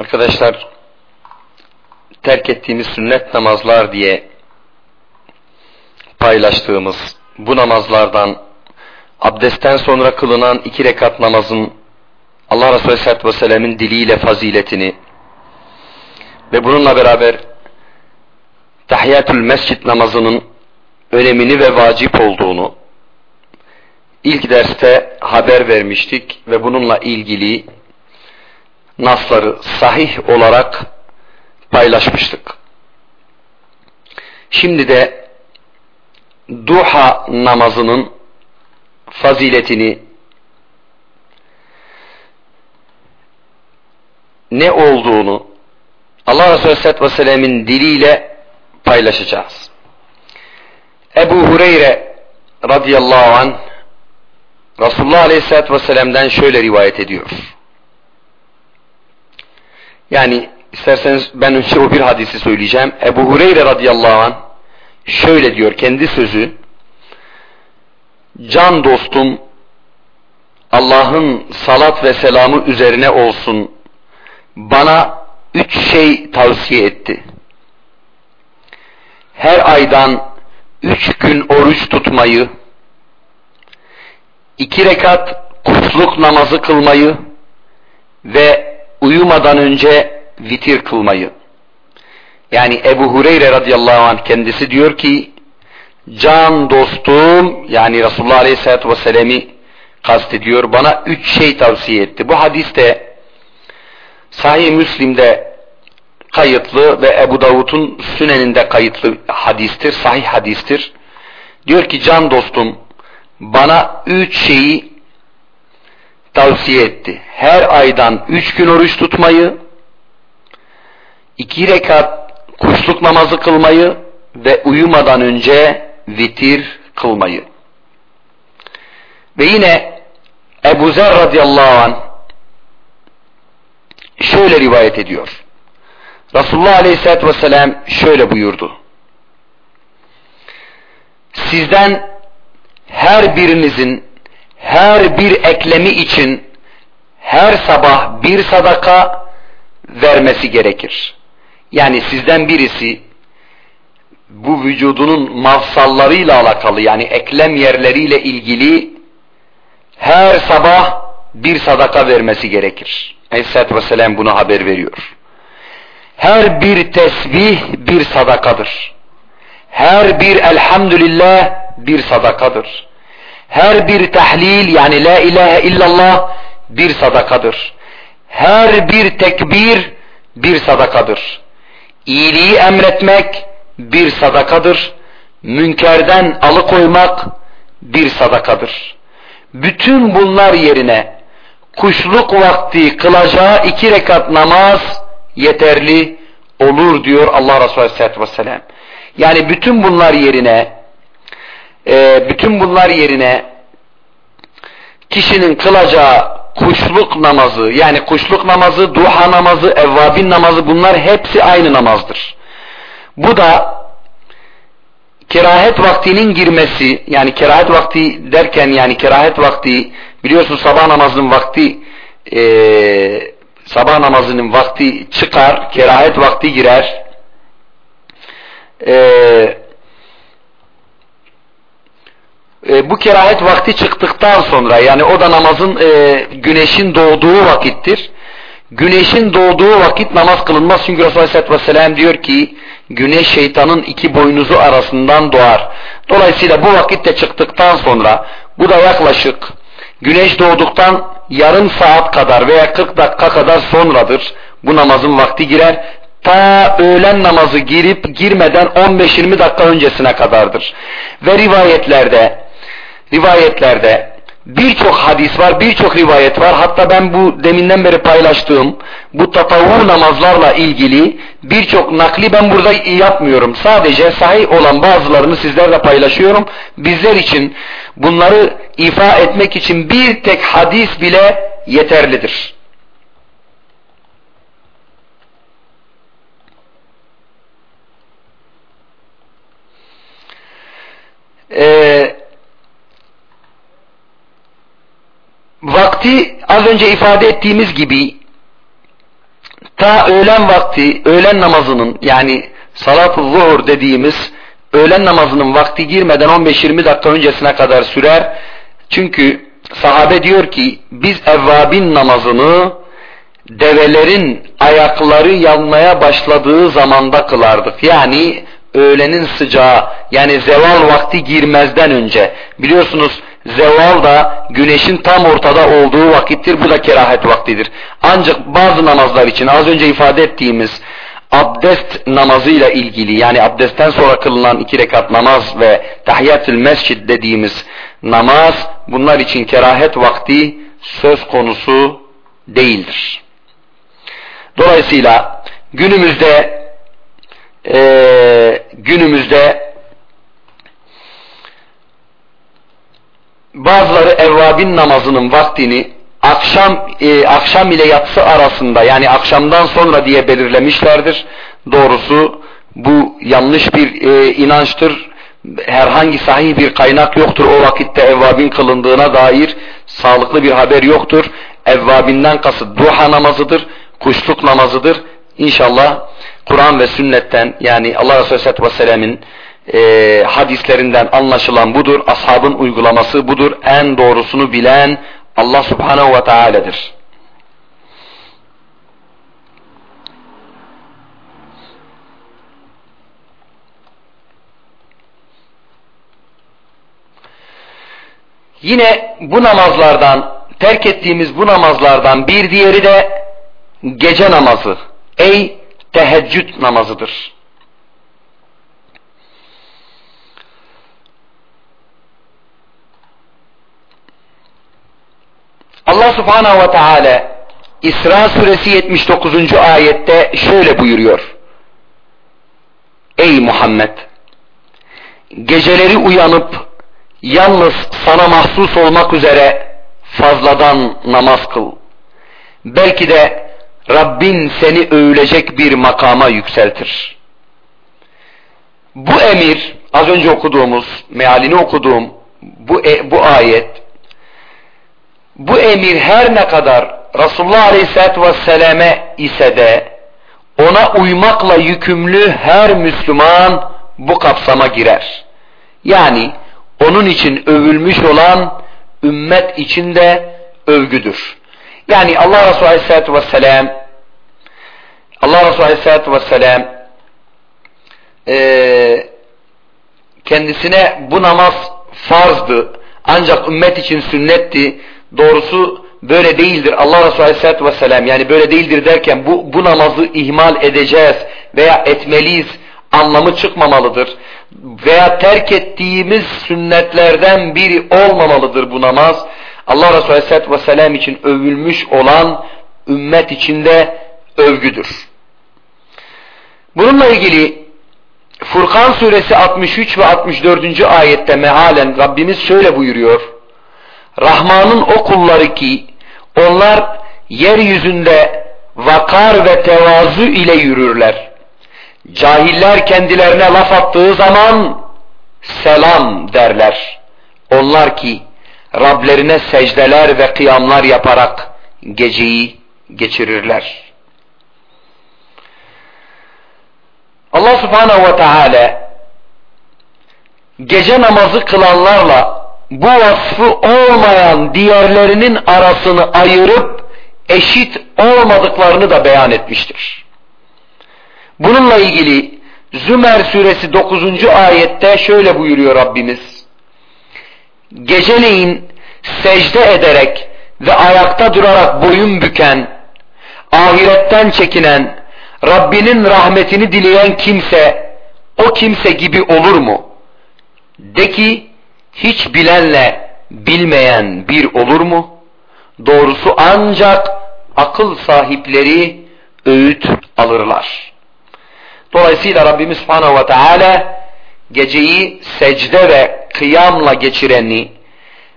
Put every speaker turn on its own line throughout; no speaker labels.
Arkadaşlar terk ettiğimiz sünnet namazlar diye paylaştığımız bu namazlardan abdestten sonra kılınan iki rekat namazın Allah Resulü Aleyhisselatü Vesselam'ın diliyle faziletini ve bununla beraber tahiyyatül mescid namazının önemini ve vacip olduğunu ilk derste haber vermiştik ve bununla ilgili nasları sahih olarak paylaşmıştık. Şimdi de duha namazının faziletini ne olduğunu Allah Resulü Aleyhisselatü Vesselam'ın diliyle paylaşacağız. Ebu Hureyre radıyallahu anh Resulullah Aleyhisselatü Vesselam'dan şöyle rivayet ediyor. Yani isterseniz ben önce o bir hadisi söyleyeceğim. Ebu Hureyre radıyallahu anh şöyle diyor kendi sözü. Can dostum Allah'ın salat ve selamı üzerine olsun bana üç şey tavsiye etti. Her aydan üç gün oruç tutmayı, iki rekat kuşluk namazı kılmayı ve uyumadan önce vitir kılmayı. Yani Ebu Hureyre radıyallahu anh kendisi diyor ki can dostum yani Resulullah aleyhissalatü vesselam'ı kastediyor bana üç şey tavsiye etti. Bu hadiste Sahih Müslim'de kayıtlı ve Ebu Davud'un süneninde kayıtlı hadistir, sahih hadistir. Diyor ki can dostum bana üç şeyi tavsiye etti. Her aydan üç gün oruç tutmayı, iki rekat kuşluk namazı kılmayı ve uyumadan önce vitir kılmayı. Ve yine Ebu Zer radıyallahu anh şöyle rivayet ediyor. Resulullah aleyhissalatü vesselam şöyle buyurdu. Sizden her birinizin her bir eklemi için her sabah bir sadaka vermesi gerekir. Yani sizden birisi bu vücudunun mafsallarıyla alakalı yani eklem yerleriyle ilgili her sabah bir sadaka vermesi gerekir. Aleyhisselatü Vesselam bunu haber veriyor. Her bir tesbih bir sadakadır. Her bir elhamdülillah bir sadakadır. Her bir tahlil yani la ilahe illallah bir sadakadır. Her bir tekbir bir sadakadır. İyiliği emretmek bir sadakadır. Münkerden alıkoymak bir sadakadır. Bütün bunlar yerine kuşluk vakti kılacağı iki rekat namaz yeterli olur diyor Allah Resulü Aleyhisselatü Vesselam. Yani bütün bunlar yerine e, bütün bunlar yerine kişinin kılacağı kuşluk namazı yani kuşluk namazı, duha namazı, evvabin namazı bunlar hepsi aynı namazdır. Bu da kerahet vaktinin girmesi yani kerahet vakti derken yani kerahet vakti biliyorsun sabah namazının vakti e, sabah namazının vakti çıkar kerahet vakti girer eee e, bu kerahet vakti çıktıktan sonra yani o da namazın e, güneşin doğduğu vakittir. Güneşin doğduğu vakit namaz kılınmaz çünkü Resulullah Aleyhisselatü Vesselam diyor ki güneş şeytanın iki boynuzu arasından doğar. Dolayısıyla bu vakitte çıktıktan sonra bu da yaklaşık güneş doğduktan yarım saat kadar veya 40 dakika kadar sonradır bu namazın vakti girer. Ta öğlen namazı girip girmeden 15-20 dakika öncesine kadardır. Ve rivayetlerde rivayetlerde birçok hadis var, birçok rivayet var. Hatta ben bu deminden beri paylaştığım bu tatavvur namazlarla ilgili birçok nakli ben burada yapmıyorum. Sadece sahih olan bazılarını sizlerle paylaşıyorum. Bizler için bunları ifa etmek için bir tek hadis bile yeterlidir. Eee vakti az önce ifade ettiğimiz gibi Ta öğlen vakti, öğlen namazının yani salat-ı zuhur dediğimiz öğlen namazının vakti girmeden 15-20 dakika öncesine kadar sürer. Çünkü sahabe diyor ki biz evvabin namazını develerin ayakları yanmaya başladığı zamanda kılardık. Yani öğlenin sıcağı yani zeval vakti girmezden önce. Biliyorsunuz zeval da güneşin tam ortada olduğu vakittir. Bu da kerahet vaktidir. Ancak bazı namazlar için az önce ifade ettiğimiz abdest namazıyla ilgili yani abdestten sonra kılınan iki rekat namaz ve tahiyyatül mescid dediğimiz namaz bunlar için kerahet vakti söz konusu değildir. Dolayısıyla günümüzde e, günümüzde bazıları evvabin namazının vaktini akşam e, akşam ile yatsı arasında yani akşamdan sonra diye belirlemişlerdir. Doğrusu bu yanlış bir e, inançtır. Herhangi sahih bir kaynak yoktur o vakitte evvabin kılındığına dair sağlıklı bir haber yoktur. Evvabinden kasıt duha namazıdır, kuşluk namazıdır. İnşallah Kur'an ve sünnetten yani Allah Resulü Aleyhisselatü Vesselam'ın e, hadislerinden anlaşılan budur. Ashabın uygulaması budur. En doğrusunu bilen Allah Subhanahu ve Teala'dır. Yine bu namazlardan, terk ettiğimiz bu namazlardan bir diğeri de gece namazı. Ey teheccüd namazıdır. Allah subhanahu ve teala İsra suresi 79. ayette şöyle buyuruyor. Ey Muhammed! Geceleri uyanıp yalnız sana mahsus olmak üzere fazladan namaz kıl. Belki de Rabbin seni övülecek bir makama yükseltir. Bu emir, az önce okuduğumuz, mealini okuduğum bu, e, bu ayet bu emir her ne kadar Resulullah Aleyhisselatü Vesselam'e ise de ona uymakla yükümlü her Müslüman bu kapsama girer. Yani onun için övülmüş olan ümmet içinde övgüdür. Yani Allah Resulü Aleyhisselatü Vesselam Allah Resulü Aleyhisselatü Vesselam e, kendisine bu namaz farzdı ancak ümmet için sünnetti doğrusu böyle değildir. Allah Resulü Aleyhisselatü Vesselam yani böyle değildir derken bu, bu namazı ihmal edeceğiz veya etmeliyiz anlamı çıkmamalıdır. Veya terk ettiğimiz sünnetlerden biri olmamalıdır bu namaz. Allah Resulü Aleyhisselatü Vesselam için övülmüş olan ümmet içinde övgüdür. Bununla ilgili Furkan suresi 63 ve 64. ayette mealen Rabbimiz şöyle buyuruyor. Rahman'ın o kulları ki onlar yeryüzünde vakar ve tevazu ile yürürler. Cahiller kendilerine laf attığı zaman selam derler. Onlar ki Rablerine secdeler ve kıyamlar yaparak geceyi geçirirler. Allah subhanehu ve teala gece namazı kılanlarla bu vasfı olmayan diğerlerinin arasını ayırıp eşit olmadıklarını da beyan etmiştir. Bununla ilgili Zümer suresi 9. ayette şöyle buyuruyor Rabbimiz. Geceleyin secde ederek ve ayakta durarak boyun büken, ahiretten çekinen, Rabbinin rahmetini dileyen kimse o kimse gibi olur mu? De ki hiç bilenle bilmeyen bir olur mu? Doğrusu ancak akıl sahipleri öğüt alırlar. Dolayısıyla Rabbimiz Subhanahu ve Teala geceyi secde ve kıyamla geçireni,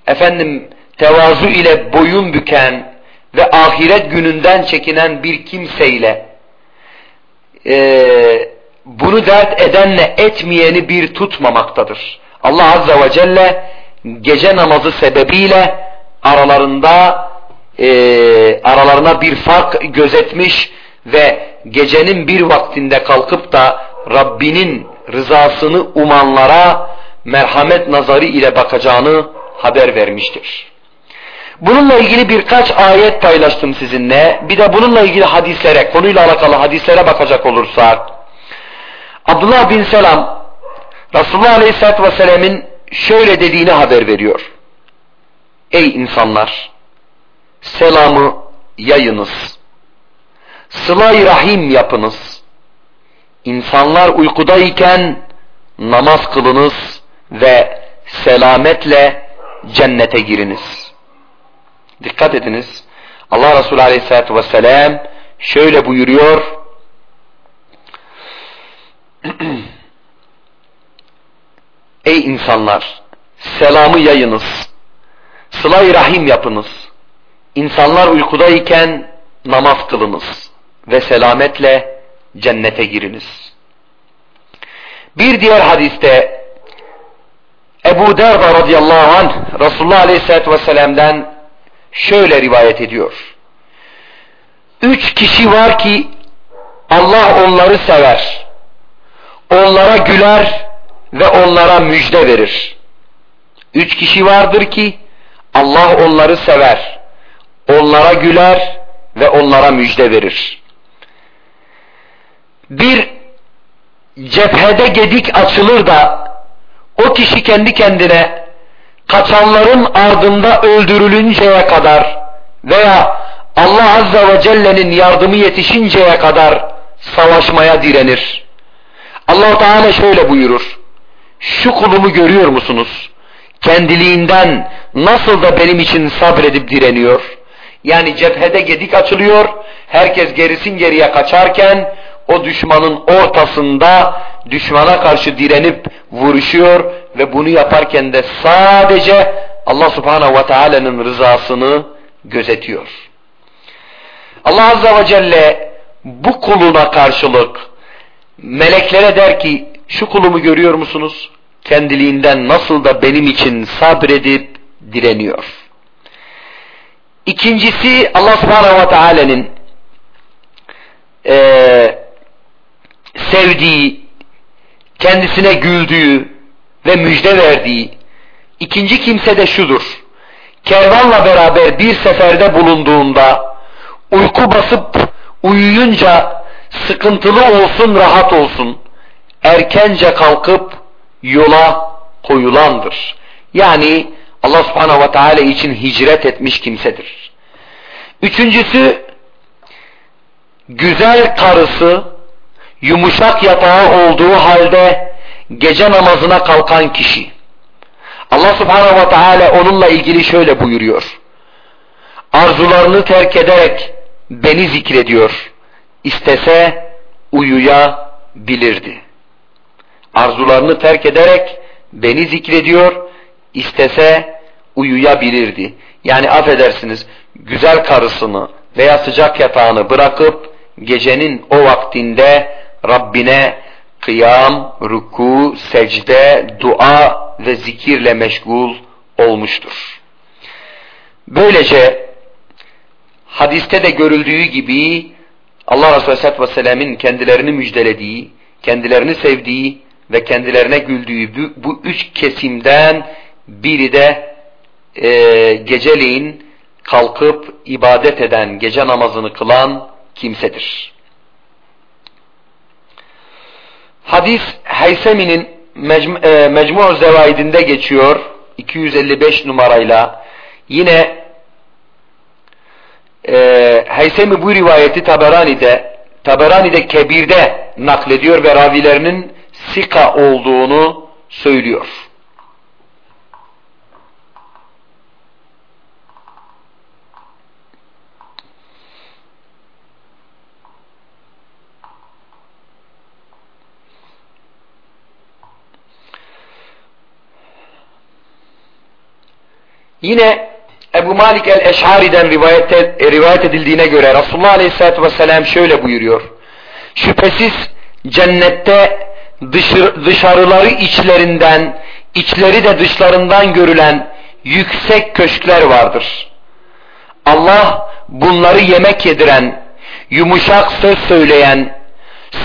efendim tevazu ile boyun büken ve ahiret gününden çekinen bir kimseyle e, bunu dert edenle etmeyeni bir tutmamaktadır. Allah Azze ve Celle gece namazı sebebiyle aralarında e, aralarına bir fark gözetmiş ve gecenin bir vaktinde kalkıp da Rabbinin rızasını umanlara merhamet nazarı ile bakacağını haber vermiştir. Bununla ilgili birkaç ayet paylaştım sizinle. Bir de bununla ilgili hadislere, konuyla alakalı hadislere bakacak olursak. Abdullah bin Selam, Resulullah Aleyhisselatü Vesselam'ın şöyle dediğini haber veriyor. Ey insanlar! Selamı yayınız. Sıla-i rahim yapınız. İnsanlar uykudayken namaz kılınız ve selametle cennete giriniz. Dikkat ediniz. Allah Resulü Aleyhisselatü Vesselam şöyle buyuruyor. Ey insanlar! Selamı yayınız. Sıla-i rahim yapınız. İnsanlar uykudayken namaz kılınız ve selametle cennete giriniz. Bir diğer hadiste Ebu Derda radıyallahu anh Resulullah aleyhissalatü vesselam'dan şöyle rivayet ediyor. Üç kişi var ki Allah onları sever. Onlara güler ve onlara müjde verir. Üç kişi vardır ki Allah onları sever. Onlara güler ve onlara müjde verir. Bir cephede gedik açılır da o kişi kendi kendine kaçanların ardında öldürülünceye kadar veya Allah Azza ve Celle'nin yardımı yetişinceye kadar savaşmaya direnir. Allah Teala şöyle buyurur. Şu kulumu görüyor musunuz? Kendiliğinden nasıl da benim için sabredip direniyor. Yani cephede gedik açılıyor. Herkes gerisin geriye kaçarken o düşmanın ortasında düşmana karşı direnip vuruşuyor ve bunu yaparken de sadece Allah subhanahu ve teala'nın rızasını gözetiyor. Allah azze ve celle bu kuluna karşılık meleklere der ki şu kulumu görüyor musunuz? Kendiliğinden nasıl da benim için sabredip direniyor. İkincisi Allah subhanahu ve teala'nın e, sevdiği, kendisine güldüğü ve müjde verdiği ikinci kimse de şudur. Kervanla beraber bir seferde bulunduğunda uyku basıp uyuyunca sıkıntılı olsun rahat olsun erkence kalkıp yola koyulandır. Yani Allah subhanahu ve teala için hicret etmiş kimsedir. Üçüncüsü güzel karısı yumuşak yatağı olduğu halde gece namazına kalkan kişi. Allah subhanahu ve teala onunla ilgili şöyle buyuruyor. Arzularını terk ederek beni zikrediyor. İstese uyuyabilirdi. Arzularını terk ederek beni zikrediyor. İstese uyuyabilirdi. Yani affedersiniz güzel karısını veya sıcak yatağını bırakıp gecenin o vaktinde Rabbine kıyam, ruku, secde, dua ve zikirle meşgul olmuştur. Böylece hadiste de görüldüğü gibi Allah Resulü Aleyhisselatü Vesselam'ın kendilerini müjdelediği, kendilerini sevdiği ve kendilerine güldüğü bu, bu üç kesimden biri de e, geceleyin kalkıp ibadet eden, gece namazını kılan kimsedir. Hadis Heysemi'nin Mecmu, e, Mecmu Zevaidinde geçiyor 255 numarayla. Yine e, Heysemi bu rivayeti Taberani'de Taberani'de Kebir'de naklediyor ve ravilerinin sika olduğunu söylüyor. Yine Ebu Malik el-Eş'ari'den rivayet, rivayet edildiğine göre Resulullah Aleyhisselatü Vesselam şöyle buyuruyor. Şüphesiz cennette dışarı, dışarıları içlerinden, içleri de dışlarından görülen yüksek köşkler vardır. Allah bunları yemek yediren, yumuşak söz söyleyen,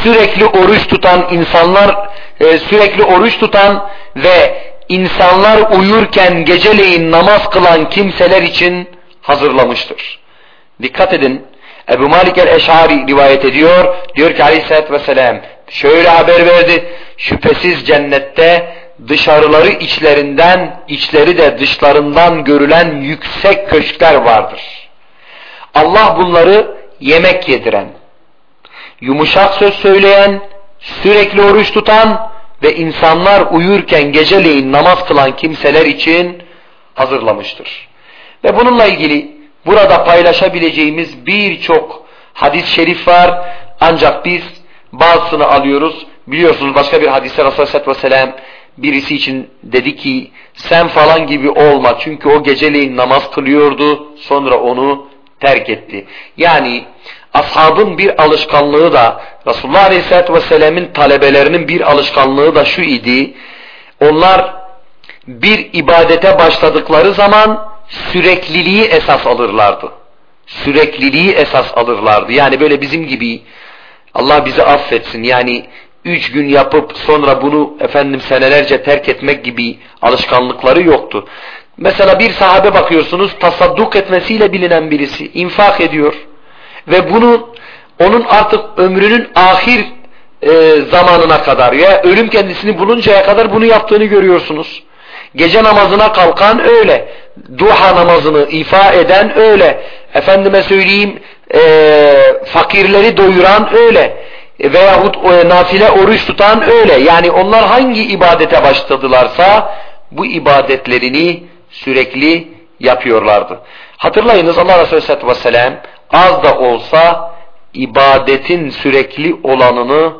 sürekli oruç tutan insanlar, e, sürekli oruç tutan ve insanlar uyurken geceleyin namaz kılan kimseler için hazırlamıştır. Dikkat edin. Ebu Malik el-Eş'ari rivayet ediyor. Diyor ki aleyhissalatü vesselam şöyle haber verdi. Şüphesiz cennette dışarıları içlerinden, içleri de dışlarından görülen yüksek köşkler vardır. Allah bunları yemek yediren, yumuşak söz söyleyen, sürekli oruç tutan ve insanlar uyurken geceleyin namaz kılan kimseler için hazırlamıştır. Ve bununla ilgili burada paylaşabileceğimiz birçok hadis-i şerif var. Ancak biz bazısını alıyoruz. Biliyorsunuz başka bir hadiste Resulullah Vesselam birisi için dedi ki sen falan gibi olma çünkü o geceleyin namaz kılıyordu sonra onu terk etti. Yani ashabın bir alışkanlığı da Resulullah Aleyhisselatü Vesselam'ın talebelerinin bir alışkanlığı da şu idi. Onlar bir ibadete başladıkları zaman sürekliliği esas alırlardı. Sürekliliği esas alırlardı. Yani böyle bizim gibi Allah bizi affetsin. Yani üç gün yapıp sonra bunu efendim senelerce terk etmek gibi alışkanlıkları yoktu. Mesela bir sahabe bakıyorsunuz tasadduk etmesiyle bilinen birisi infak ediyor ve bunu onun artık ömrünün ahir e, zamanına kadar ya ölüm kendisini buluncaya kadar bunu yaptığını görüyorsunuz. Gece namazına kalkan öyle. Duha namazını ifa eden öyle. Efendime söyleyeyim e, fakirleri doyuran öyle. E, veyahut e, nafile oruç tutan öyle. Yani onlar hangi ibadete başladılarsa bu ibadetlerini sürekli yapıyorlardı. Hatırlayınız Allah Resulü Aleyhisselatü Vesselam az da olsa ibadetin sürekli olanını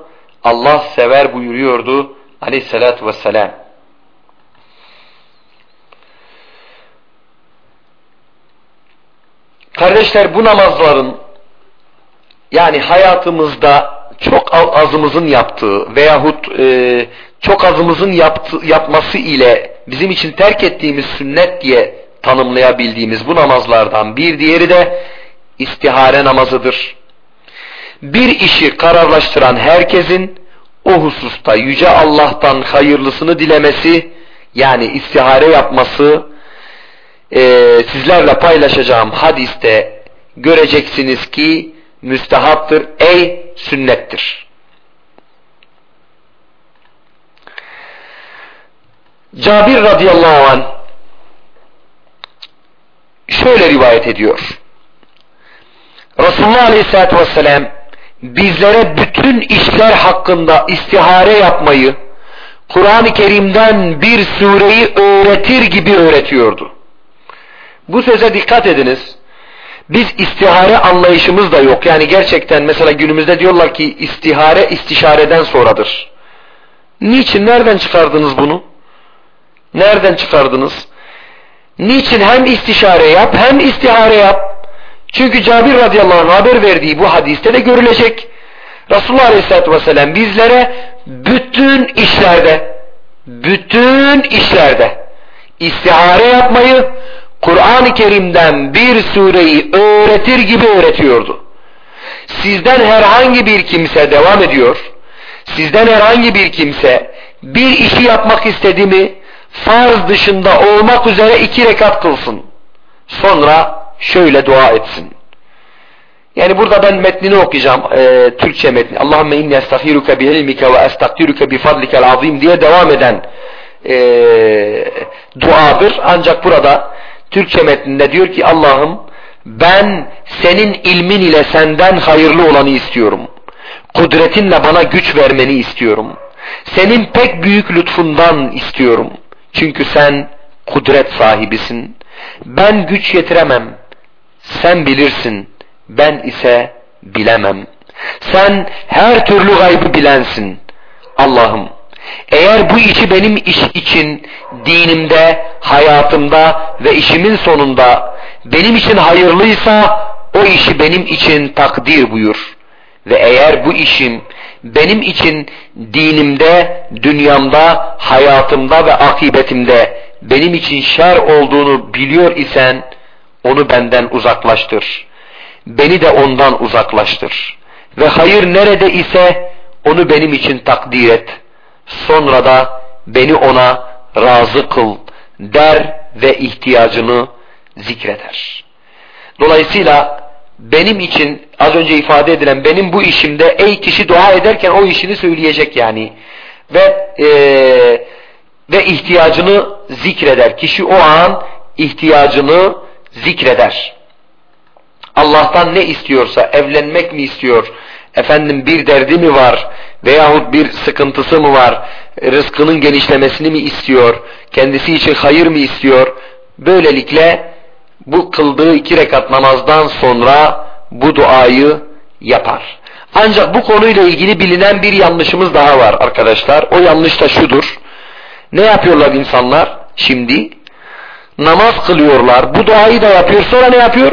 Allah sever buyuruyordu Aleyhisselatü Vesselam. Kardeşler bu namazların yani hayatımızda çok azımızın yaptığı veyahut e, çok azımızın yaptı, yapması ile bizim için terk ettiğimiz sünnet diye tanımlayabildiğimiz bu namazlardan bir diğeri de istihare namazıdır. Bir işi kararlaştıran herkesin o hususta Yüce Allah'tan hayırlısını dilemesi yani istihare yapması e, sizlerle paylaşacağım hadiste göreceksiniz ki müstehaptır ey sünnettir. Cabir radıyallahu an şöyle rivayet ediyor. Resulullah aleyhissalatü vesselam bizlere bütün işler hakkında istihare yapmayı Kur'an-ı Kerim'den bir sureyi öğretir gibi öğretiyordu. Bu söze dikkat ediniz. Biz istihare anlayışımız da yok. Yani gerçekten mesela günümüzde diyorlar ki istihare istişareden sonradır. Niçin? Nereden çıkardınız bunu? Nereden çıkardınız? Niçin hem istişare yap hem istihare yap? Çünkü Cabir radıyallahu anh haber verdiği bu hadiste de görülecek. Resulullah aleyhissalatü vesselam bizlere bütün işlerde, bütün işlerde istihare yapmayı Kur'an-ı Kerim'den bir sureyi öğretir gibi öğretiyordu. Sizden herhangi bir kimse devam ediyor. Sizden herhangi bir kimse bir işi yapmak istedi mi farz dışında olmak üzere iki rekat kılsın. Sonra şöyle dua etsin. Yani burada ben metnini okuyacağım. E, Türkçe metni. Allahümme inni estahiruke bi ilmike ve estakdiruke bi fadlikel azim diye devam eden e, duadır. Ancak burada Türkçe metninde diyor ki Allah'ım ben senin ilmin ile senden hayırlı olanı istiyorum. Kudretinle bana güç vermeni istiyorum. Senin pek büyük lütfundan istiyorum. Çünkü sen kudret sahibisin. Ben güç yetiremem. Sen bilirsin. Ben ise bilemem. Sen her türlü gaybı bilensin. Allah'ım eğer bu işi benim iş için dinimde, hayatımda ve işimin sonunda benim için hayırlıysa o işi benim için takdir buyur. Ve eğer bu işim benim için dinimde, dünyamda, hayatımda ve akibetimde benim için şer olduğunu biliyor isen onu benden uzaklaştır. beni de ondan uzaklaştır. Ve hayır nerede ise onu benim için takdir et. Sonra da beni ona razı kıl der ve ihtiyacını zikreder. Dolayısıyla benim için az önce ifade edilen benim bu işimde ey kişi dua ederken o işini söyleyecek yani. Ve e, ve ihtiyacını zikreder. Kişi o an ihtiyacını zikreder. Allah'tan ne istiyorsa evlenmek mi istiyor? Efendim bir derdi mi var? Veyahut bir sıkıntısı mı var? Rızkının genişlemesini mi istiyor? Kendisi için hayır mı istiyor? Böylelikle bu kıldığı iki rekat namazdan sonra bu duayı yapar. Ancak bu konuyla ilgili bilinen bir yanlışımız daha var arkadaşlar. O yanlış da şudur. Ne yapıyorlar insanlar şimdi? Namaz kılıyorlar. Bu duayı da yapıyor. Sonra ne yapıyor?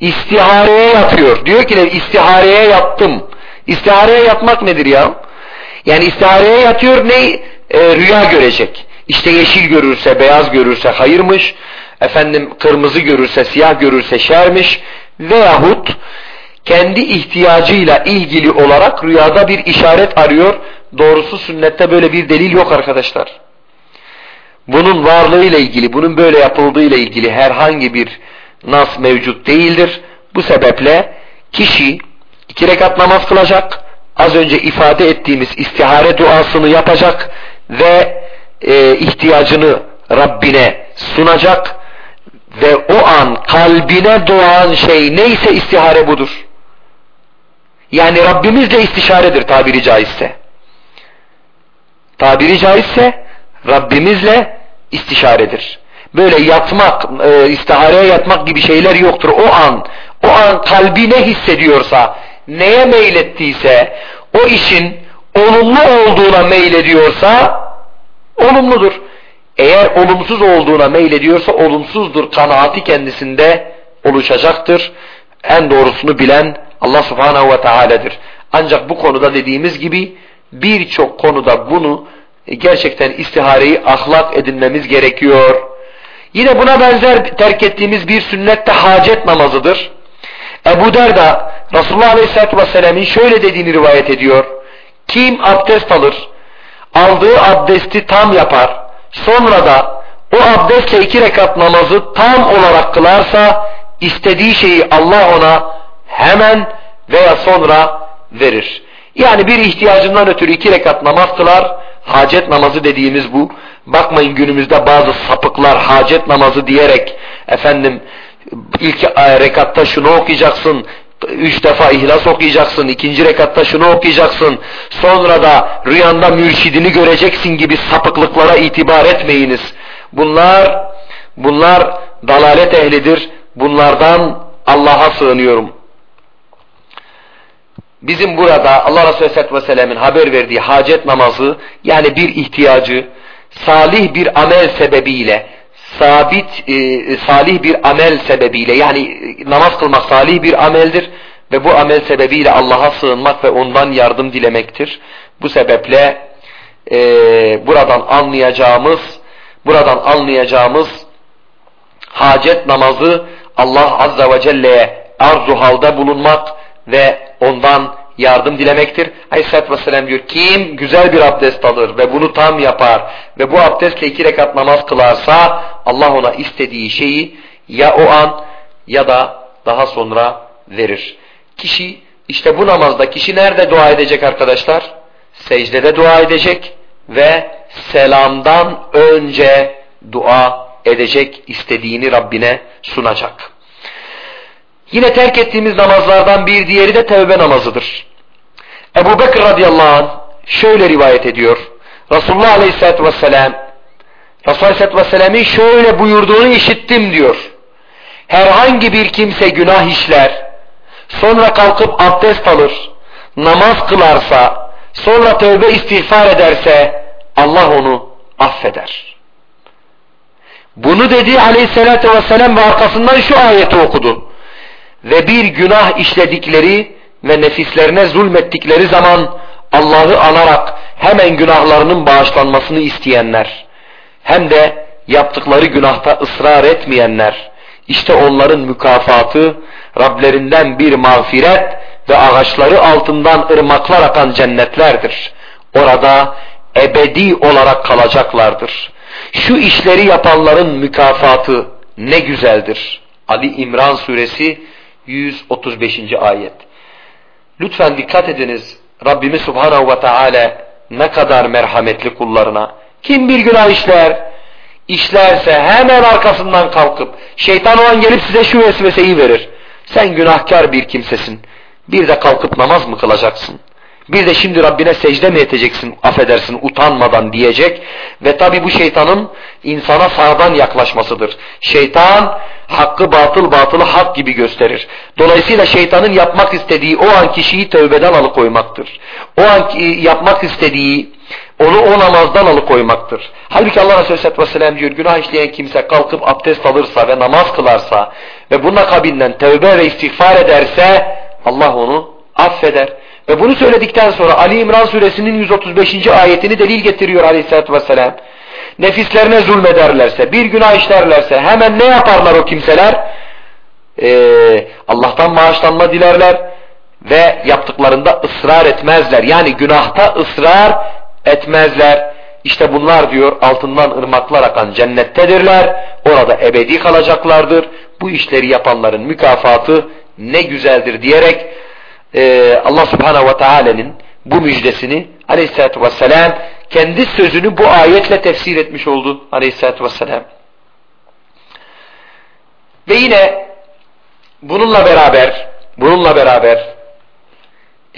İstihareye yapıyor. Diyor ki ne? İstihareye yattım. İstihareye yatmak nedir ya? Yani istihareye yatıyor ne? E, rüya görecek. İşte yeşil görürse, beyaz görürse hayırmış. Efendim kırmızı görürse, siyah görürse şermiş. Veyahut kendi ihtiyacıyla ilgili olarak rüyada bir işaret arıyor. Doğrusu sünnette böyle bir delil yok arkadaşlar. Bunun varlığıyla ilgili, bunun böyle yapıldığıyla ilgili herhangi bir nas mevcut değildir. Bu sebeple kişi iki rekat namaz kılacak, az önce ifade ettiğimiz istihare duasını yapacak ve e, ihtiyacını Rabbine sunacak ve o an kalbine doğan şey neyse istihare budur. Yani Rabbimizle istişaredir tabiri caizse. Tabiri caizse Rabbimizle istişaredir. Böyle yatmak, e, istihareye yatmak gibi şeyler yoktur. O an, o an kalbi ne hissediyorsa, neye meylettiyse, o işin olumlu olduğuna meylediyorsa, olumludur. Eğer olumsuz olduğuna meylediyorsa olumsuzdur. Kanaati kendisinde oluşacaktır. En doğrusunu bilen Allah subhanahu ve teala'dır. Ancak bu konuda dediğimiz gibi birçok konuda bunu gerçekten istihareyi ahlak edinmemiz gerekiyor. Yine buna benzer terk ettiğimiz bir sünnet de hacet namazıdır. Ebu Derda Resulullah Aleyhisselatü Vesselam'ın şöyle dediğini rivayet ediyor. Kim abdest alır, aldığı abdesti tam yapar, sonra da o abdestle iki rekat namazı tam olarak kılarsa istediği şeyi Allah ona hemen veya sonra verir. Yani bir ihtiyacından ötürü iki rekat namaz kılar, hacet namazı dediğimiz bu. Bakmayın günümüzde bazı sapıklar hacet namazı diyerek efendim ilk rekatta şunu okuyacaksın, üç defa ihlas okuyacaksın, ikinci rekatta şunu okuyacaksın, sonra da rüyanda mürşidini göreceksin gibi sapıklıklara itibar etmeyiniz. Bunlar, bunlar dalalet ehlidir. Bunlardan Allah'a sığınıyorum. Bizim burada Allah Resulü Aleyhisselatü Vesselam'ın haber verdiği hacet namazı yani bir ihtiyacı salih bir amel sebebiyle sabit e, salih bir amel sebebiyle yani e, namaz kılmak salih bir ameldir ve bu amel sebebiyle Allah'a sığınmak ve ondan yardım dilemektir. Bu sebeple e, buradan anlayacağımız buradan anlayacağımız hacet namazı Allah Azza ve Celle'ye arzu halde bulunmak ve ondan yardım dilemektir. Aleyhisselatü Vesselam diyor kim güzel bir abdest alır ve bunu tam yapar ve bu abdestle iki rekat namaz kılarsa Allah ona istediği şeyi ya o an ya da daha sonra verir. Kişi işte bu namazda kişi nerede dua edecek arkadaşlar? Secdede dua edecek ve selamdan önce dua edecek istediğini Rabbine sunacak. Yine terk ettiğimiz namazlardan bir diğeri de tevbe namazıdır. Ebu Bekir radıyallahu anh şöyle rivayet ediyor. Resulullah aleyhissalatü vesselam Resulullah aleyhissalatü vesselam'ın şöyle buyurduğunu işittim diyor. Herhangi bir kimse günah işler, sonra kalkıp abdest alır, namaz kılarsa, sonra tövbe istiğfar ederse Allah onu affeder. Bunu dedi aleyhissalatü vesselam ve arkasından şu ayeti okudu ve bir günah işledikleri ve nefislerine zulmettikleri zaman Allah'ı anarak hemen günahlarının bağışlanmasını isteyenler hem de yaptıkları günahta ısrar etmeyenler işte onların mükafatı Rablerinden bir mağfiret ve ağaçları altından ırmaklar akan cennetlerdir. Orada ebedi olarak kalacaklardır. Şu işleri yapanların mükafatı ne güzeldir. Ali İmran suresi 135. ayet. Lütfen dikkat ediniz. Rabbimiz Subhanahu ve Teala ne kadar merhametli kullarına. Kim bir günah işler, işlerse hemen arkasından kalkıp şeytan o an gelip size şu vesveseyi verir. Sen günahkar bir kimsesin. Bir de kalkıp namaz mı kılacaksın? Bir de şimdi Rabbine secde mi edeceksin affedersin utanmadan diyecek ve tabi bu şeytanın insana sağdan yaklaşmasıdır. Şeytan hakkı batıl batılı hak gibi gösterir. Dolayısıyla şeytanın yapmak istediği o an kişiyi tövbeden alıkoymaktır. O an yapmak istediği onu o namazdan alıkoymaktır. Halbuki Allah Resulü Aleyhisselatü Vesselam diyor günah işleyen kimse kalkıp abdest alırsa ve namaz kılarsa ve bunun akabinden tövbe ve istiğfar ederse Allah onu affeder. Ve bunu söyledikten sonra Ali İmran suresinin 135. ayetini delil getiriyor aleyhissalatü vesselam. Nefislerine zulmederlerse, bir günah işlerlerse hemen ne yaparlar o kimseler? Ee, Allah'tan bağışlanma dilerler ve yaptıklarında ısrar etmezler. Yani günahta ısrar etmezler. İşte bunlar diyor altından ırmaklar akan cennettedirler. Orada ebedi kalacaklardır. Bu işleri yapanların mükafatı ne güzeldir diyerek e, Allah subhanehu ve teala'nın bu müjdesini aleyhissalatü vesselam kendi sözünü bu ayetle tefsir etmiş oldu aleyhissalatü vesselam. Ve yine bununla beraber bununla beraber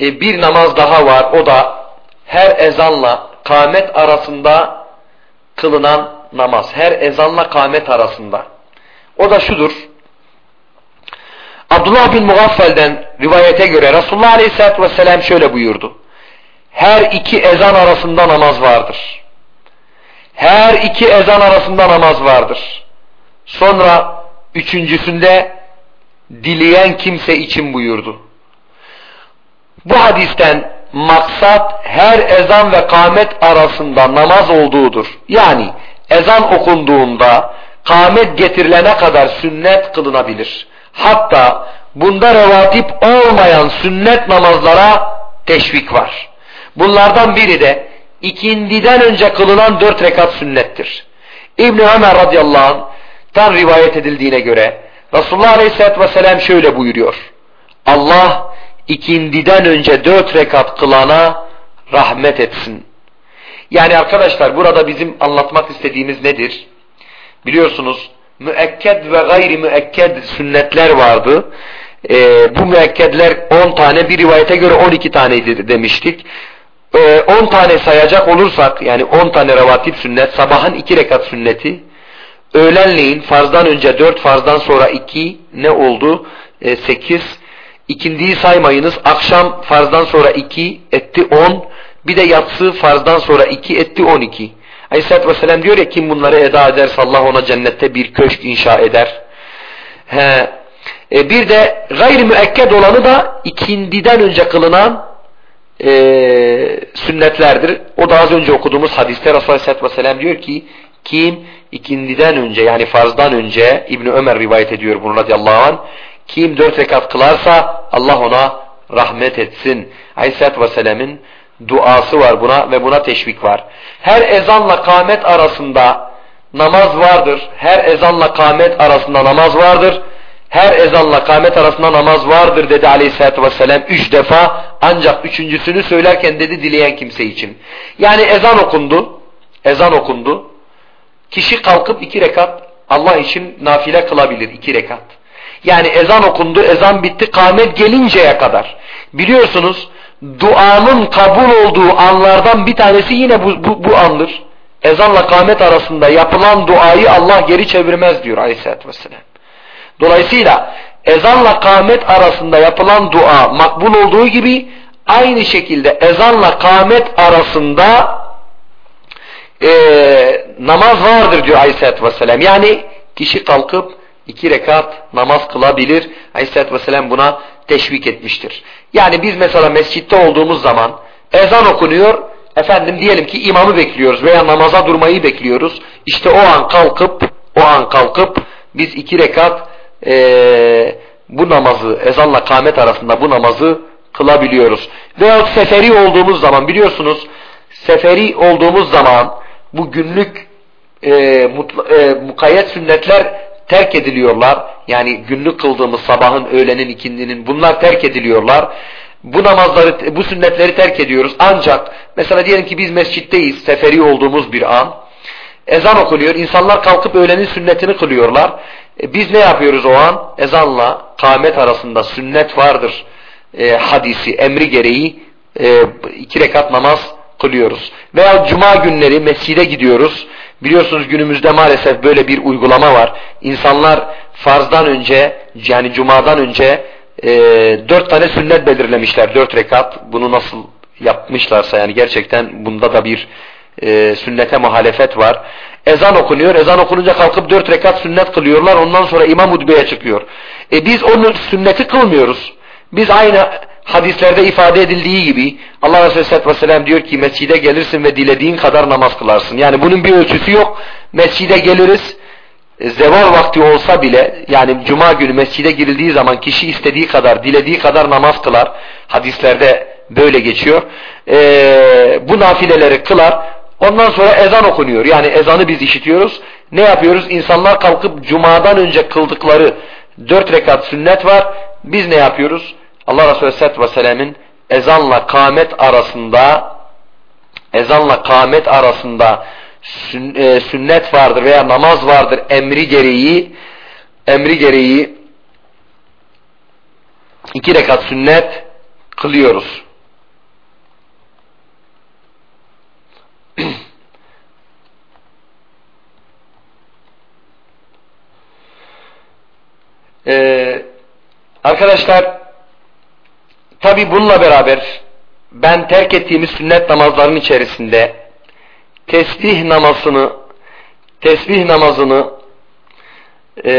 e, bir namaz daha var. O da her ezanla kâmet arasında kılınan namaz. Her ezanla kâmet arasında. O da şudur. Abdullah bin Mugaffel'den rivayete göre Resulullah Aleyhisselatü Vesselam şöyle buyurdu. Her iki ezan arasında namaz vardır. Her iki ezan arasında namaz vardır. Sonra üçüncüsünde dileyen kimse için buyurdu. Bu hadisten maksat her ezan ve kâmet arasında namaz olduğudur. Yani ezan okunduğunda kâmet getirilene kadar sünnet kılınabilir. Hatta bunda revatip olmayan sünnet namazlara teşvik var. Bunlardan biri de ikindiden önce kılınan dört rekat sünnettir. İbni Ömer radıyallahu anh'tan rivayet edildiğine göre Resulullah aleyhissalatü vesselam şöyle buyuruyor. Allah ikindiden önce dört rekat kılana rahmet etsin. Yani arkadaşlar burada bizim anlatmak istediğimiz nedir? Biliyorsunuz müekked ve gayri müekked sünnetler vardı. Ee, bu müekkedler 10 tane bir rivayete göre 12 taneydi demiştik. Ee, 10 tane sayacak olursak yani 10 tane revatip sünnet sabahın 2 rekat sünneti öğlenleyin farzdan önce 4 farzdan sonra 2 ne oldu? Ee, 8 ikindiyi saymayınız akşam farzdan sonra 2 etti 10 bir de yatsı farzdan sonra 2 etti 12 Aleyhisselatü Vesselam diyor ya kim bunları eda ederse Allah ona cennette bir köşk inşa eder. He. E bir de gayri müekked olanı da ikindiden önce kılınan e, sünnetlerdir. O da az önce okuduğumuz hadiste Resulullah Aleyhisselatü Vesselam diyor ki kim ikindiden önce yani farzdan önce İbni Ömer rivayet ediyor bunu radıyallahu anh kim dört rekat kılarsa Allah ona rahmet etsin. Aleyhisselatü Vesselam'ın duası var buna ve buna teşvik var. Her ezanla kâmet arasında namaz vardır. Her ezanla kâmet arasında namaz vardır. Her ezanla kâmet arasında namaz vardır dedi aleyhissalatü vesselam üç defa ancak üçüncüsünü söylerken dedi dileyen kimse için. Yani ezan okundu. Ezan okundu. Kişi kalkıp iki rekat Allah için nafile kılabilir iki rekat. Yani ezan okundu, ezan bitti, kâmet gelinceye kadar. Biliyorsunuz duanın kabul olduğu anlardan bir tanesi yine bu, bu, bu andır. Ezanla kâmet arasında yapılan duayı Allah geri çevirmez diyor aleyhissalatü vesselam. Dolayısıyla ezanla kâmet arasında yapılan dua makbul olduğu gibi aynı şekilde ezanla kâmet arasında e, namaz vardır diyor aleyhissalatü vesselam. Yani kişi kalkıp iki rekat namaz kılabilir. Aleyhissalatü vesselam buna teşvik etmiştir. Yani biz mesela mescitte olduğumuz zaman ezan okunuyor, efendim diyelim ki imamı bekliyoruz veya namaza durmayı bekliyoruz. İşte o an kalkıp, o an kalkıp biz iki rekat e, bu namazı ezanla kâmet arasında bu namazı kılabiliyoruz. Veya seferi olduğumuz zaman biliyorsunuz seferi olduğumuz zaman bu günlük e, mutla, e, mukayyet sünnetler terk ediliyorlar. Yani günlük kıldığımız sabahın, öğlenin, ikindinin bunlar terk ediliyorlar. Bu namazları, bu sünnetleri terk ediyoruz. Ancak mesela diyelim ki biz mescitteyiz, seferi olduğumuz bir an. Ezan okunuyor. İnsanlar kalkıp öğlenin sünnetini kılıyorlar. E, biz ne yapıyoruz o an? Ezanla kâmet arasında sünnet vardır e, hadisi, emri gereği e, iki rekat namaz kılıyoruz. Veya cuma günleri mescide gidiyoruz. Biliyorsunuz günümüzde maalesef böyle bir uygulama var. İnsanlar farzdan önce yani cumadan önce e, dört tane sünnet belirlemişler. Dört rekat. Bunu nasıl yapmışlarsa yani gerçekten bunda da bir e, sünnete muhalefet var. Ezan okunuyor. Ezan okununca kalkıp dört rekat sünnet kılıyorlar. Ondan sonra imam hutbeye çıkıyor. E biz onun sünneti kılmıyoruz. Biz aynı hadislerde ifade edildiği gibi Allah Resulü Aleyhisselatü Vesselam diyor ki mescide gelirsin ve dilediğin kadar namaz kılarsın. Yani bunun bir ölçüsü yok. Mescide geliriz e, zeval vakti olsa bile yani cuma günü mescide girildiği zaman kişi istediği kadar dilediği kadar namaz kılar. Hadislerde böyle geçiyor. Ee, bu nafileleri kılar. Ondan sonra ezan okunuyor. Yani ezanı biz işitiyoruz. Ne yapıyoruz? İnsanlar kalkıp cumadan önce kıldıkları dört rekat sünnet var. Biz ne yapıyoruz? Allah Resulü Aleyhisselatü Vesselam'ın ezanla kâmet arasında ezanla kâmet arasında e, sünnet vardır veya namaz vardır emri gereği emri gereği iki rekat sünnet kılıyoruz. ee, arkadaşlar tabi bununla beraber ben terk ettiğimiz sünnet namazların içerisinde tesbih namazını tesbih namazını e,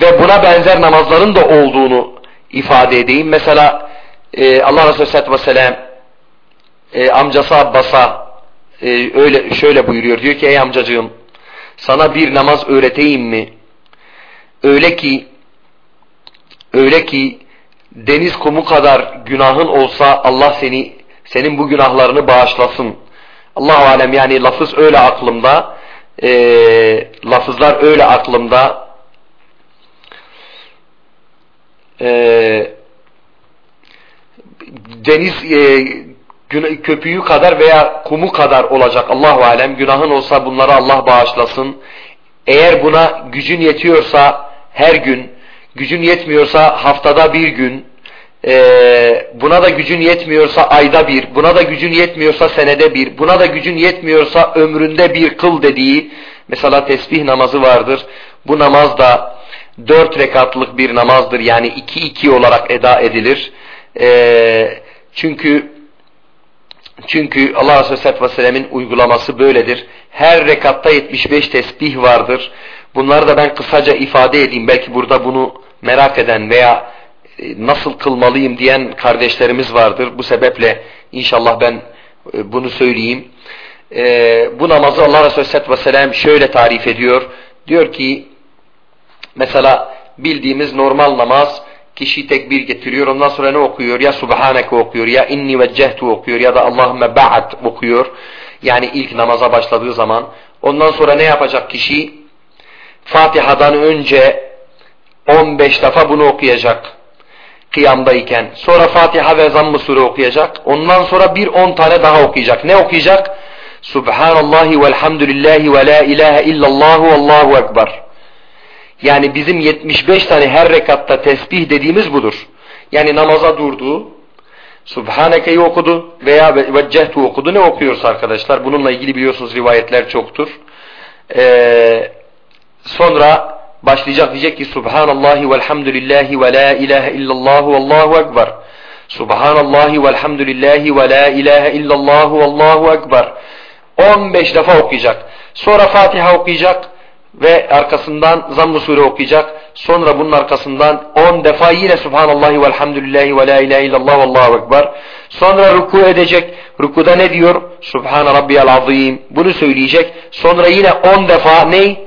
ve buna benzer namazların da olduğunu ifade edeyim. Mesela e, Allah Resulü Aleyhisselatü Vesselam e, amcası Abbas'a e, öyle şöyle buyuruyor. Diyor ki ey amcacığım sana bir namaz öğreteyim mi? Öyle ki öyle ki deniz kumu kadar günahın olsa Allah seni senin bu günahlarını bağışlasın. Allah alem yani lafız öyle aklımda e, lafızlar öyle aklımda e, deniz e, köpüğü kadar veya kumu kadar olacak Allah alem günahın olsa bunları Allah bağışlasın. Eğer buna gücün yetiyorsa her gün, gücün yetmiyorsa haftada bir gün, e, buna da gücün yetmiyorsa ayda bir, buna da gücün yetmiyorsa senede bir, buna da gücün yetmiyorsa ömründe bir kıl dediği mesela tesbih namazı vardır. Bu namaz da dört rekatlık bir namazdır yani iki iki olarak eda edilir. E, çünkü çünkü Allah Resulü Vesselam'ın uygulaması böyledir. Her rekatta 75 tesbih vardır. Bunları da ben kısaca ifade edeyim. Belki burada bunu merak eden veya e, nasıl kılmalıyım diyen kardeşlerimiz vardır. Bu sebeple inşallah ben e, bunu söyleyeyim. E, bu namazı Allah Resulü Aleyhisselatü Vesselam şöyle tarif ediyor. Diyor ki mesela bildiğimiz normal namaz kişi tekbir getiriyor ondan sonra ne okuyor? Ya Subhaneke okuyor ya inni veccehtu okuyor ya da Allahümme ba'd okuyor. Yani ilk namaza başladığı zaman. Ondan sonra ne yapacak kişi? Fatiha'dan önce 15 defa bunu okuyacak kıyamdayken. Sonra Fatiha ve Zamm-ı Sure okuyacak. Ondan sonra bir on tane daha okuyacak. Ne okuyacak? Subhanallahi velhamdülillahi ve la ilahe illallahu allahu ekber. Yani bizim 75 tane her rekatta tesbih dediğimiz budur. Yani namaza durdu, Subhaneke'yi okudu veya veccehtu okudu. Ne okuyoruz arkadaşlar? Bununla ilgili biliyorsunuz rivayetler çoktur. Ee, sonra başlayacak diyecek ki Subhanallahi velhamdülillahi ve la ilahe illallahu vallahu ekber. Subhanallahi velhamdülillahi ve la ilahe illallahu vallahu ekber. 15 defa okuyacak. Sonra Fatiha okuyacak ve arkasından Zamm-ı Sure okuyacak. Sonra bunun arkasından 10 defa yine Subhanallahi velhamdülillahi ve la ilahe illallah vallahu ekber. Sonra ruku edecek. Rukuda ne diyor? Subhan rabbiyal azim. Bunu söyleyecek. Sonra yine 10 defa ney?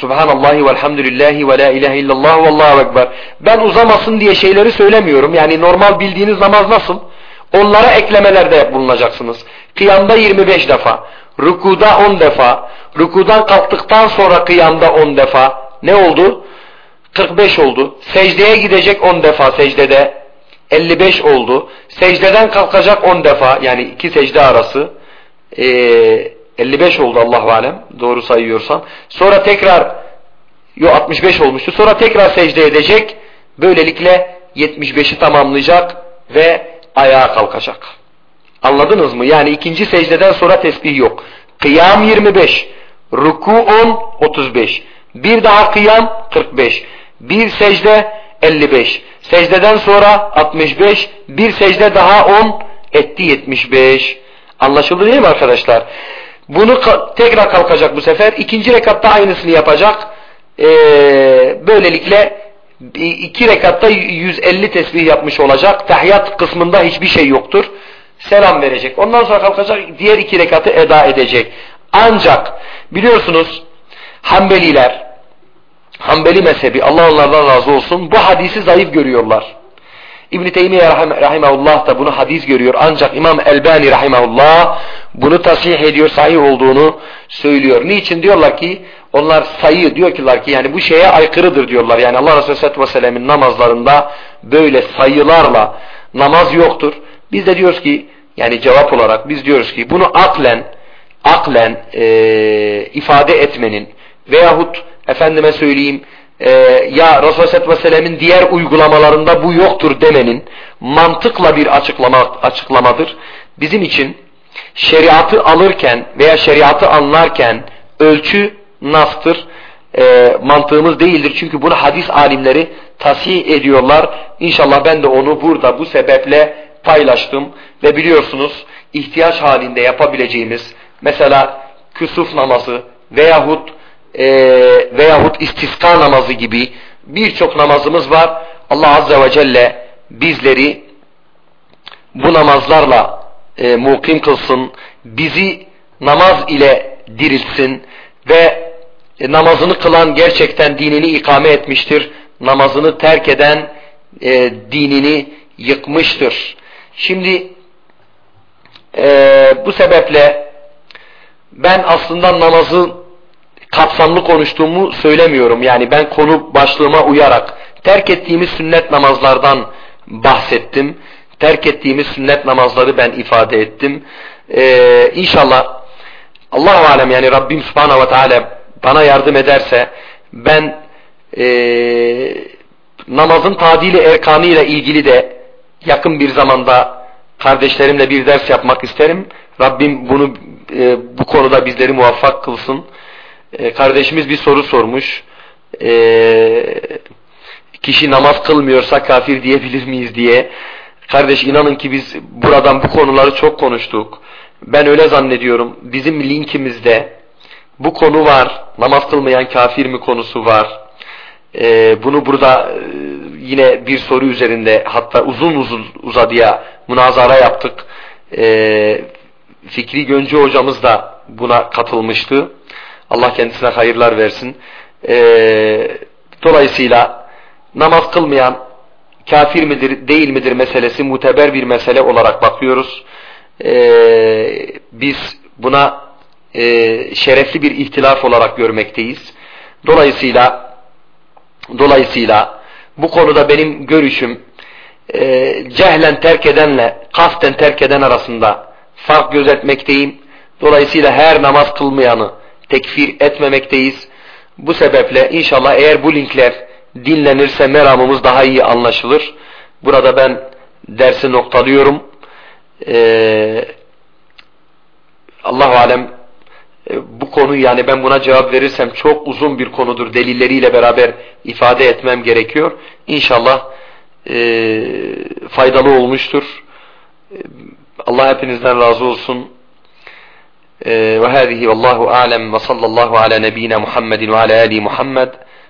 Subhanallahi velhamdülillahi ve la ilahe illallah ve allahu ekber. Ben uzamasın diye şeyleri söylemiyorum. Yani normal bildiğiniz namaz nasıl? Onlara eklemelerde bulunacaksınız. Kıyamda 25 defa, rükuda 10 defa, rükudan kalktıktan sonra kıyamda 10 defa. Ne oldu? 45 oldu. Secdeye gidecek 10 defa secdede. 55 oldu. Secdeden kalkacak 10 defa yani iki secde arası. Ee, 55 oldu Allahu alem doğru sayıyorsam. Sonra tekrar yo 65 olmuştu. Sonra tekrar secde edecek. Böylelikle 75'i tamamlayacak ve ayağa kalkacak. Anladınız mı? Yani ikinci secdeden sonra tesbih yok. Kıyam 25, ruku 10, 35. Bir daha kıyam 45. Bir secde 55. Secdeden sonra 65. Bir secde daha 10 etti 75. Anlaşıldı değil mi arkadaşlar? Bunu tekrar kalkacak bu sefer. İkinci rekatta aynısını yapacak. Ee, böylelikle iki rekatta 150 tesbih yapmış olacak. Tahiyyat kısmında hiçbir şey yoktur. Selam verecek. Ondan sonra kalkacak diğer iki rekatı eda edecek. Ancak biliyorsunuz Hanbeliler Hanbeli mezhebi Allah onlardan razı olsun bu hadisi zayıf görüyorlar. İbn-i Teymiye rahimahullah da bunu hadis görüyor. Ancak İmam Elbani rahimahullah bunu tasih ediyor, sahih olduğunu söylüyor. Niçin? Diyorlar ki onlar sayı diyorlar ki yani bu şeye aykırıdır diyorlar. Yani Allah Resulü Aleyhisselatü Vesselam'ın namazlarında böyle sayılarla namaz yoktur. Biz de diyoruz ki yani cevap olarak biz diyoruz ki bunu aklen aklen e, ifade etmenin veyahut efendime söyleyeyim e, ya Resulullah Aleyhisselatü Vesselam'ın diğer uygulamalarında bu yoktur demenin mantıkla bir açıklama, açıklamadır. Bizim için şeriatı alırken veya şeriatı anlarken ölçü nastır. E, mantığımız değildir. Çünkü bunu hadis alimleri tasih ediyorlar. İnşallah ben de onu burada bu sebeple paylaştım. Ve biliyorsunuz ihtiyaç halinde yapabileceğimiz mesela küsuf namazı veyahut e, veyahut istiska namazı gibi birçok namazımız var. Allah Azze ve Celle bizleri bu namazlarla e, mukim kılsın, bizi namaz ile dirilsin ve e, namazını kılan gerçekten dinini ikame etmiştir. Namazını terk eden e, dinini yıkmıştır. Şimdi e, bu sebeple ben aslında namazı kapsamlı konuştuğumu söylemiyorum. Yani ben konu başlığıma uyarak terk ettiğimiz sünnet namazlardan bahsettim. Terk ettiğimiz sünnet namazları ben ifade ettim. Ee, inşallah Allah alem yani Rabbim Subhanahu ve Teala bana yardım ederse ben e, namazın tadili erkanı ile ilgili de yakın bir zamanda kardeşlerimle bir ders yapmak isterim. Rabbim bunu e, bu konuda bizleri muvaffak kılsın. E, kardeşimiz bir soru sormuş. E, kişi namaz kılmıyorsa kafir diyebilir miyiz diye. Kardeş inanın ki biz buradan bu konuları çok konuştuk. Ben öyle zannediyorum. Bizim linkimizde bu konu var. Namaz kılmayan kafir mi konusu var. Ee, bunu burada e, yine bir soru üzerinde hatta uzun uzun uzadıya münazara yaptık. Ee, Fikri Göncü hocamız da buna katılmıştı. Allah kendisine hayırlar versin. Ee, dolayısıyla namaz kılmayan kafir midir değil midir meselesi muteber bir mesele olarak bakıyoruz. Ee, biz buna e, şerefli bir ihtilaf olarak görmekteyiz. Dolayısıyla dolayısıyla bu konuda benim görüşüm e, cehlen terk edenle kasten terk eden arasında fark gözetmekteyim. Dolayısıyla her namaz kılmayanı tekfir etmemekteyiz. Bu sebeple inşallah eğer bu linkler dinlenirse meramımız daha iyi anlaşılır. Burada ben dersi noktalıyorum. Ee, Allah Alem e, bu konu yani ben buna cevap verirsem çok uzun bir konudur. Delilleriyle beraber ifade etmem gerekiyor. İnşallah e, faydalı olmuştur. E, Allah hepinizden razı olsun. E, ve hâzihi vallahu alem ve sallallahu ala nebine Muhammedin ve ala ali Muhammed.